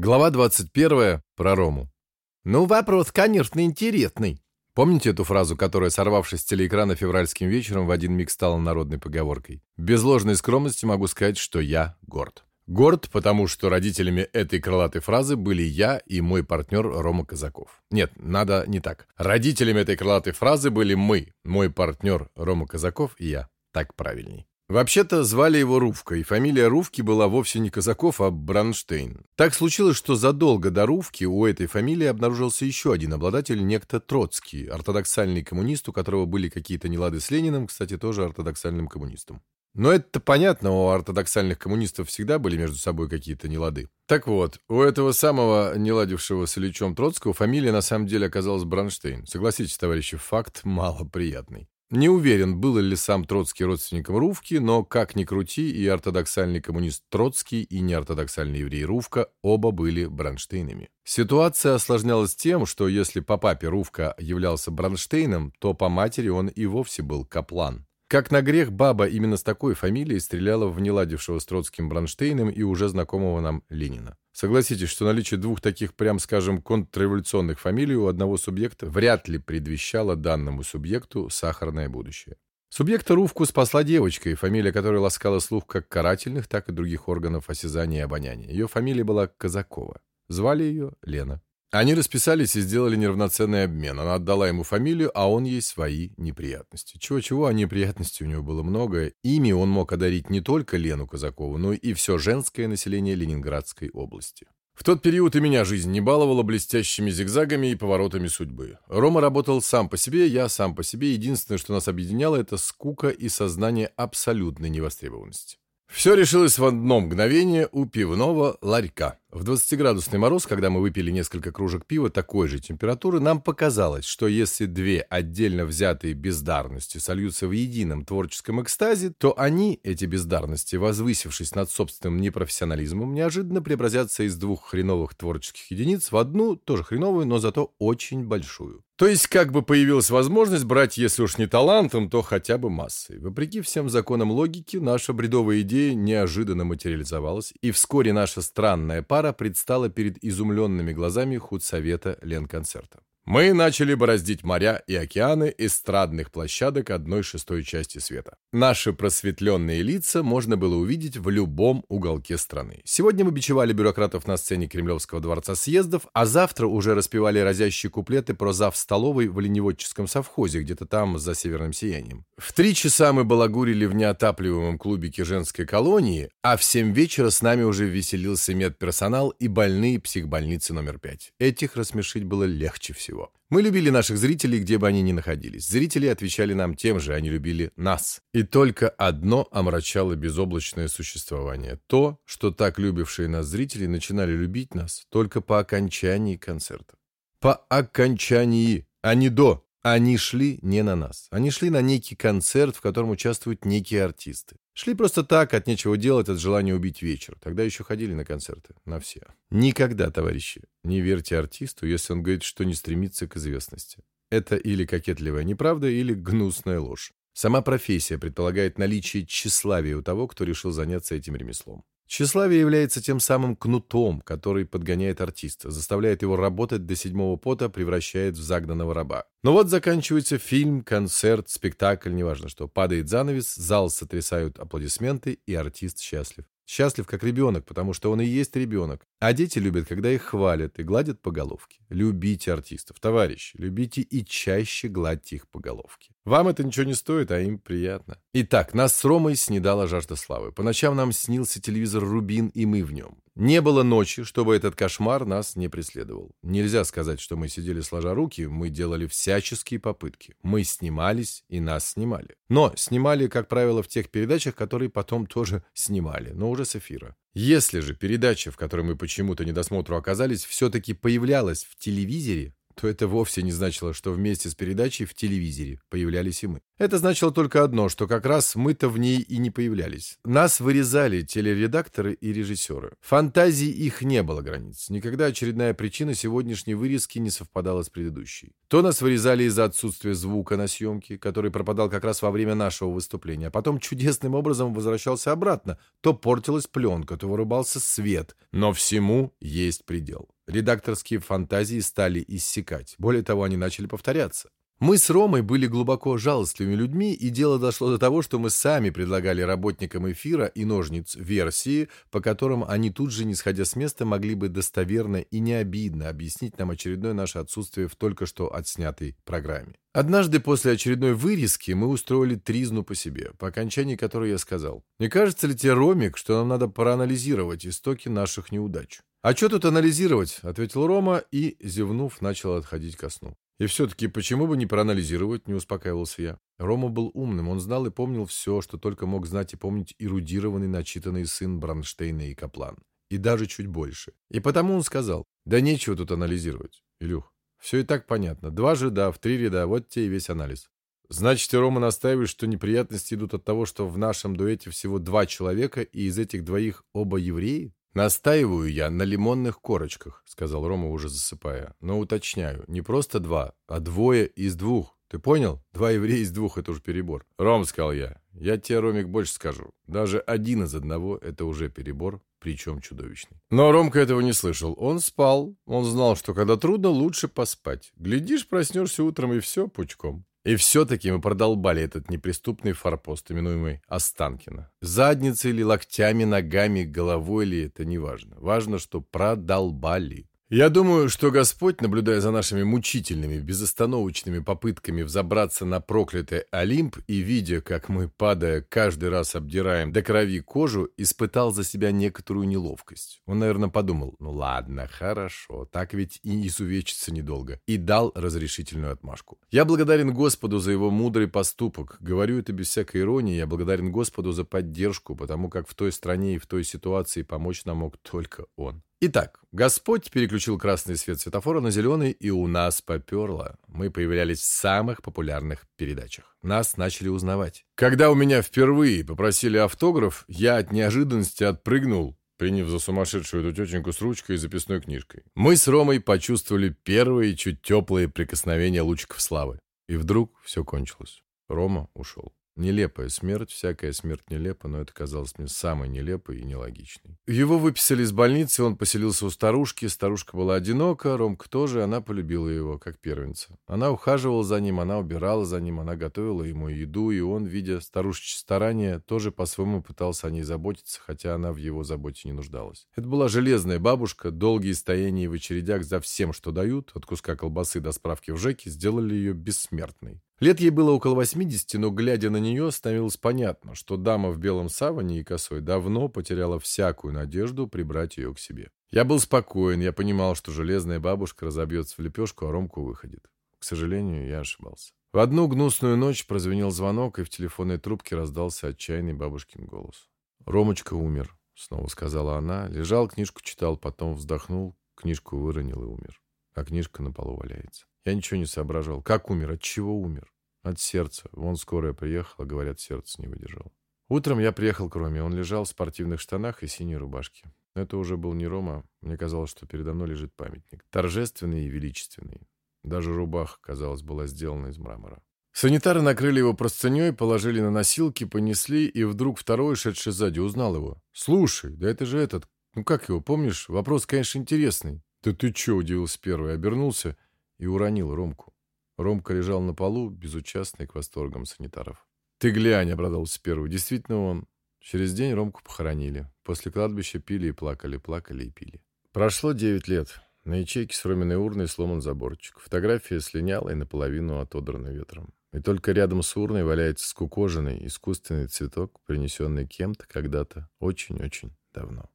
Глава 21 про Рому. Ну, вопрос, конечно, интересный. Помните эту фразу, которая, сорвавшись с телеэкрана февральским вечером, в один миг стала народной поговоркой? Без ложной скромности могу сказать, что я горд. Горд, потому что родителями этой крылатой фразы были я и мой партнер Рома Казаков. Нет, надо не так. Родителями этой крылатой фразы были мы, мой партнер Рома Казаков и я. Так правильней. Вообще-то звали его Рувка, и фамилия Рувки была вовсе не Казаков, а Бранштейн. Так случилось, что задолго до Рувки у этой фамилии обнаружился еще один обладатель, некто Троцкий, ортодоксальный коммунист, у которого были какие-то нелады с Лениным, кстати, тоже ортодоксальным коммунистом. Но это понятно, у ортодоксальных коммунистов всегда были между собой какие-то нелады. Так вот, у этого самого неладившего с Ильичом Троцкого фамилия на самом деле оказалась Бранштейн. Согласитесь, товарищи, факт малоприятный. Не уверен, был ли сам Троцкий родственником Рувки, но, как ни крути, и ортодоксальный коммунист Троцкий, и неортодоксальный еврей Рувка оба были Бронштейнами. Ситуация осложнялась тем, что если по папе Рувка являлся Бронштейном, то по матери он и вовсе был Каплан. Как на грех, баба именно с такой фамилией стреляла в неладившего с Троцким Бронштейном и уже знакомого нам Ленина. Согласитесь, что наличие двух таких, прям скажем, контрреволюционных фамилий у одного субъекта вряд ли предвещало данному субъекту сахарное будущее. Субъекта Рувку спасла девочка, и фамилия которой ласкала слух как карательных, так и других органов осязания и обоняния. Ее фамилия была Казакова. Звали ее Лена. Они расписались и сделали неравноценный обмен. Она отдала ему фамилию, а он ей свои неприятности. Чего-чего, а неприятностей у него было много. Ими он мог одарить не только Лену Казакову, но и все женское население Ленинградской области. В тот период и меня жизнь не баловала блестящими зигзагами и поворотами судьбы. Рома работал сам по себе, я сам по себе. Единственное, что нас объединяло, это скука и сознание абсолютной невостребованности. Все решилось в одно мгновение у пивного ларька. В 20-градусный мороз, когда мы выпили несколько кружек пива такой же температуры, нам показалось, что если две отдельно взятые бездарности сольются в едином творческом экстазе, то они, эти бездарности, возвысившись над собственным непрофессионализмом, неожиданно преобразятся из двух хреновых творческих единиц в одну, тоже хреновую, но зато очень большую. То есть как бы появилась возможность брать, если уж не талантом, то хотя бы массой. Вопреки всем законам логики, наша бредовая идея неожиданно материализовалась, и вскоре наша странная пара пара предстала перед изумленными глазами худсовета Ленконцерта. Мы начали бороздить моря и океаны эстрадных площадок одной шестой части света. Наши просветленные лица можно было увидеть в любом уголке страны. Сегодня мы бичевали бюрократов на сцене Кремлевского дворца съездов, а завтра уже распевали разящие куплеты про зав столовой в лениводческом совхозе, где-то там, за северным сиянием. В три часа мы балагурили в неотапливаемом клубике женской колонии, а в семь вечера с нами уже веселился медперсонал и больные психбольницы номер пять. Этих рассмешить было легче всего. Мы любили наших зрителей, где бы они ни находились. Зрители отвечали нам тем же, они любили нас. И только одно омрачало безоблачное существование. То, что так любившие нас зрители начинали любить нас только по окончании концерта. По окончании, а не до. Они шли не на нас. Они шли на некий концерт, в котором участвуют некие артисты. Шли просто так, от нечего делать, от желания убить вечер. Тогда еще ходили на концерты. На все. Никогда, товарищи, не верьте артисту, если он говорит, что не стремится к известности. Это или кокетливая неправда, или гнусная ложь. Сама профессия предполагает наличие тщеславия у того, кто решил заняться этим ремеслом. Тщеславие является тем самым кнутом, который подгоняет артиста, заставляет его работать до седьмого пота, превращает в загнанного раба. Но вот заканчивается фильм, концерт, спектакль, неважно что. Падает занавес, зал сотрясают аплодисменты, и артист счастлив. Счастлив как ребенок, потому что он и есть ребенок. А дети любят, когда их хвалят и гладят по головке. Любите артистов, товарищи, любите и чаще гладьте их по головке. Вам это ничего не стоит, а им приятно. Итак, нас с Ромой снедала жажда славы. По ночам нам снился телевизор «Рубин», и мы в нем. Не было ночи, чтобы этот кошмар нас не преследовал. Нельзя сказать, что мы сидели сложа руки, мы делали всяческие попытки. Мы снимались, и нас снимали. Но снимали, как правило, в тех передачах, которые потом тоже снимали, но уже с эфира. Если же передача, в которой мы почему-то недосмотру оказались, все-таки появлялась в телевизоре, то это вовсе не значило, что вместе с передачей в телевизоре появлялись и мы. Это значило только одно, что как раз мы-то в ней и не появлялись. Нас вырезали телередакторы и режиссеры. Фантазии их не было границ. Никогда очередная причина сегодняшней вырезки не совпадала с предыдущей. То нас вырезали из-за отсутствия звука на съемке, который пропадал как раз во время нашего выступления, а потом чудесным образом возвращался обратно. То портилась пленка, то вырубался свет. Но всему есть предел. Редакторские фантазии стали иссякать. Более того, они начали повторяться. Мы с Ромой были глубоко жалостливыми людьми, и дело дошло до того, что мы сами предлагали работникам эфира и ножниц версии, по которым они тут же, не сходя с места, могли бы достоверно и не обидно объяснить нам очередное наше отсутствие в только что отснятой программе. Однажды после очередной вырезки мы устроили тризну по себе, по окончании которой я сказал, «Не кажется ли тебе, Ромик, что нам надо проанализировать истоки наших неудач?» «А что тут анализировать?» — ответил Рома и, зевнув, начал отходить ко сну. «И все-таки почему бы не проанализировать?» — не успокаивался я. Рома был умным, он знал и помнил все, что только мог знать и помнить эрудированный, начитанный сын Бронштейна и Каплан. И даже чуть больше. И потому он сказал, да нечего тут анализировать. Илюх, все и так понятно. Два жида в три ряда, вот тебе и весь анализ. Значит, и Рома настаивает, что неприятности идут от того, что в нашем дуэте всего два человека, и из этих двоих оба евреи? «Настаиваю я на лимонных корочках», — сказал Рома, уже засыпая. «Но уточняю, не просто два, а двое из двух. Ты понял? Два еврея из двух — это уж перебор». «Ром», — сказал я, — «я тебе, Ромик, больше скажу. Даже один из одного — это уже перебор, причем чудовищный». Но Ромка этого не слышал. Он спал. Он знал, что когда трудно, лучше поспать. Глядишь, проснешься утром, и все пучком. И все-таки мы продолбали этот неприступный форпост, именуемый Останкино. Задницей или локтями, ногами, головой ли, это не важно. Важно, что продолбали. Я думаю, что Господь, наблюдая за нашими мучительными, безостановочными попытками взобраться на проклятый Олимп и видя, как мы, падая, каждый раз обдираем до крови кожу, испытал за себя некоторую неловкость. Он, наверное, подумал, ну ладно, хорошо, так ведь и изувечиться недолго, и дал разрешительную отмашку. Я благодарен Господу за его мудрый поступок. Говорю это без всякой иронии, я благодарен Господу за поддержку, потому как в той стране и в той ситуации помочь нам мог только Он. Итак, Господь переключил красный свет светофора на зеленый, и у нас поперло. Мы появлялись в самых популярных передачах. Нас начали узнавать. Когда у меня впервые попросили автограф, я от неожиданности отпрыгнул, приняв за сумасшедшую эту тетеньку с ручкой и записной книжкой. Мы с Ромой почувствовали первые чуть теплые прикосновения лучиков славы. И вдруг все кончилось. Рома ушел. Нелепая смерть, всякая смерть нелепа, но это казалось мне самой нелепой и нелогичной. Его выписали из больницы, он поселился у старушки, старушка была одинока, Ромка тоже, она полюбила его, как первенца. Она ухаживала за ним, она убирала за ним, она готовила ему еду, и он, видя старушечьи старания, тоже по-своему пытался о ней заботиться, хотя она в его заботе не нуждалась. Это была железная бабушка, долгие стояния в очередях за всем, что дают, от куска колбасы до справки в ЖЭКе, сделали ее бессмертной. Лет ей было около 80, но, глядя на нее, становилось понятно, что дама в белом саване и косой давно потеряла всякую надежду прибрать ее к себе. Я был спокоен, я понимал, что железная бабушка разобьется в лепешку, а Ромка выходит. К сожалению, я ошибался. В одну гнусную ночь прозвенел звонок, и в телефонной трубке раздался отчаянный бабушкин голос. «Ромочка умер», — снова сказала она. Лежал, книжку читал, потом вздохнул, книжку выронил и умер. А книжка на полу валяется. Я ничего не соображал. Как умер? От чего умер? От сердца. Вон скорая приехала, говорят, сердце не выдержало. Утром я приехал к Роме. Он лежал в спортивных штанах и синей рубашке. Но это уже был не Рома. Мне казалось, что передо мной лежит памятник. Торжественный и величественный. Даже рубаха, казалось, была сделана из мрамора. Санитары накрыли его простыней, положили на носилки, понесли, и вдруг второй, шедший сзади, узнал его. «Слушай, да это же этот... Ну как его, помнишь? Вопрос, конечно, интересный». «Да ты чё?» — удивился первый. Обернулся — и уронил Ромку. Ромка лежал на полу, безучастный к восторгам санитаров. «Ты глянь!» — обрадовался первый. «Действительно он». Через день Ромку похоронили. После кладбища пили и плакали, плакали и пили. Прошло девять лет. На ячейке с Роминой урной сломан заборчик. Фотография слиняла и наполовину отодрана ветром. И только рядом с урной валяется скукоженный искусственный цветок, принесенный кем-то когда-то очень-очень давно.